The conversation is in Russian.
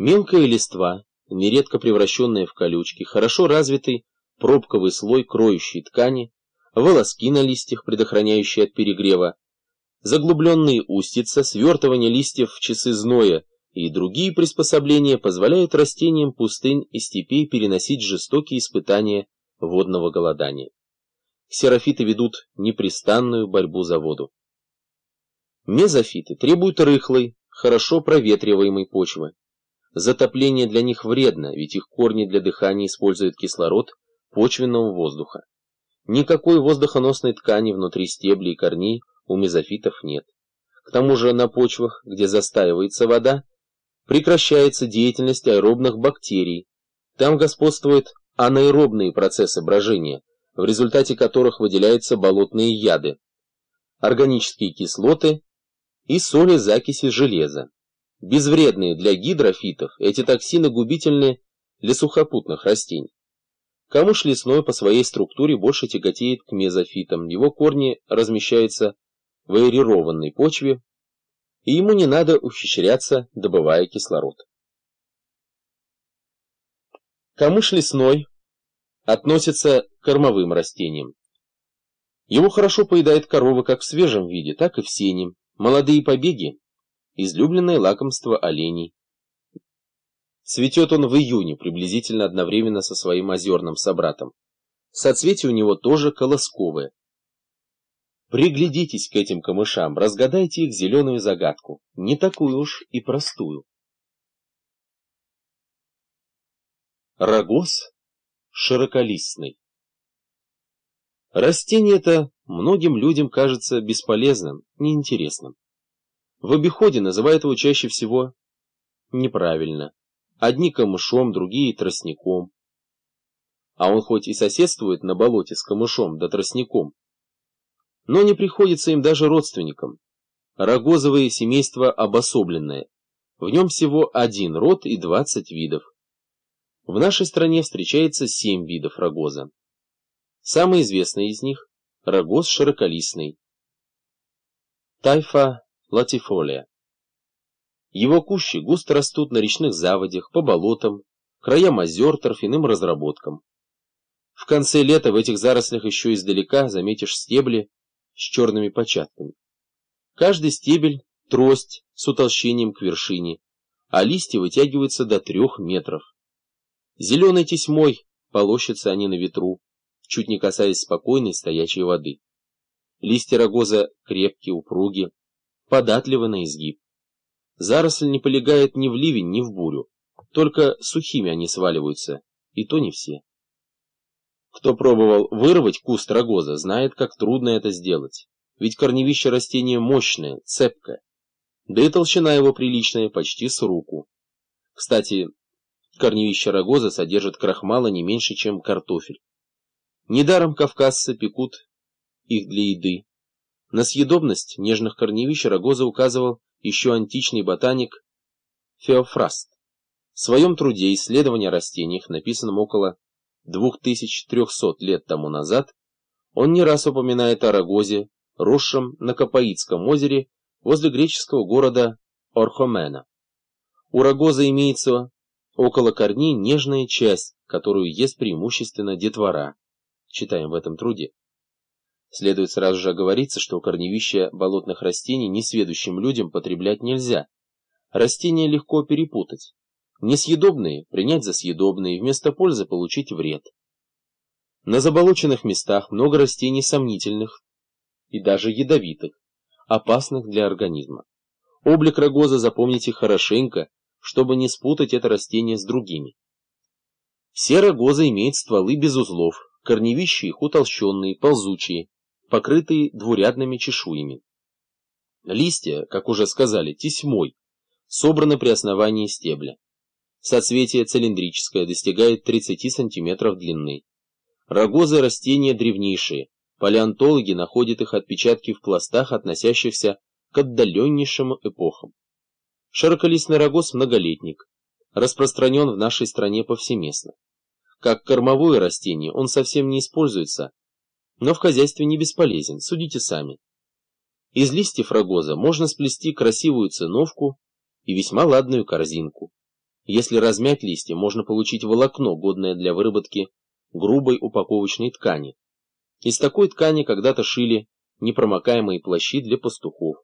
Мелкая листва, нередко превращенная в колючки, хорошо развитый пробковый слой кроющей ткани, волоски на листьях, предохраняющие от перегрева, заглубленные устица, свертывание листьев в часы зноя и другие приспособления позволяют растениям пустынь и степей переносить жестокие испытания водного голодания. Ксерофиты ведут непрестанную борьбу за воду. Мезофиты требуют рыхлой, хорошо проветриваемой почвы. Затопление для них вредно, ведь их корни для дыхания используют кислород почвенного воздуха. Никакой воздухоносной ткани внутри стеблей и корней у мезофитов нет. К тому же на почвах, где застаивается вода, прекращается деятельность аэробных бактерий. Там господствуют анаэробные процессы брожения, в результате которых выделяются болотные яды, органические кислоты и соли закиси железа. Безвредные для гидрофитов, эти токсины губительны для сухопутных растений. Камыш лесной по своей структуре больше тяготеет к мезофитам, его корни размещаются в аэрированной почве, и ему не надо ухищряться, добывая кислород. Камыш лесной относится к кормовым растениям. Его хорошо поедает корова как в свежем виде, так и в сенем. Молодые побеги – излюбленное лакомство оленей. Цветет он в июне, приблизительно одновременно со своим озерным собратом. Соцветие у него тоже колосковое. Приглядитесь к этим камышам, разгадайте их зеленую загадку, не такую уж и простую. Рогоз широколистный. Растение это многим людям кажется бесполезным, неинтересным. В обиходе называют его чаще всего неправильно. Одни камышом, другие тростником. А он хоть и соседствует на болоте с камышом да тростником, но не приходится им даже родственникам. Рогозовое семейство обособленное. В нем всего один род и двадцать видов. В нашей стране встречается семь видов рогоза. Самый известный из них – рогоз широколистный. Тайфа латифолия. Его кущи густо растут на речных заводях, по болотам, краям озер, торфяным разработкам. В конце лета в этих зарослях еще издалека заметишь стебли с черными початками. Каждый стебель – трость с утолщением к вершине, а листья вытягиваются до трех метров. Зеленой тесьмой полощутся они на ветру, чуть не касаясь спокойной стоячей воды. Листья рогоза крепкие, упруги, податливы на изгиб. Заросль не полегает ни в ливень, ни в бурю. Только сухими они сваливаются, и то не все. Кто пробовал вырвать куст рогоза, знает, как трудно это сделать. Ведь корневище растения мощное, цепкое. Да и толщина его приличная, почти с руку. Кстати, корневище рогоза содержит крахмала не меньше, чем картофель. Недаром кавказцы пекут их для еды. На съедобность нежных корневищ рогоза указывал еще античный ботаник Феофраст. В своем труде «Исследование о растениях», написанном около 2300 лет тому назад, он не раз упоминает о рогозе, росшем на Капаитском озере возле греческого города Орхомена. У рогоза имеется около корней нежная часть, которую ест преимущественно детвора. Читаем в этом труде. Следует сразу же оговориться, что корневища болотных растений несведущим людям потреблять нельзя. Растения легко перепутать. Несъедобные принять за съедобные, вместо пользы получить вред. На заболоченных местах много растений сомнительных и даже ядовитых, опасных для организма. Облик рогоза запомните хорошенько, чтобы не спутать это растение с другими. Все рогозы имеют стволы без узлов, корневища их утолщенные, ползучие, покрытые двурядными чешуями. Листья, как уже сказали, тесьмой, собраны при основании стебля. Соцветие цилиндрическое, достигает 30 см длины. Рогозы растения древнейшие, палеонтологи находят их отпечатки в пластах, относящихся к отдаленнейшим эпохам. Широколистный рогоз многолетник, распространен в нашей стране повсеместно. Как кормовое растение он совсем не используется, но в хозяйстве не бесполезен, судите сами. Из листьев рогоза можно сплести красивую циновку и весьма ладную корзинку. Если размять листья, можно получить волокно, годное для выработки грубой упаковочной ткани. Из такой ткани когда-то шили непромокаемые плащи для пастухов.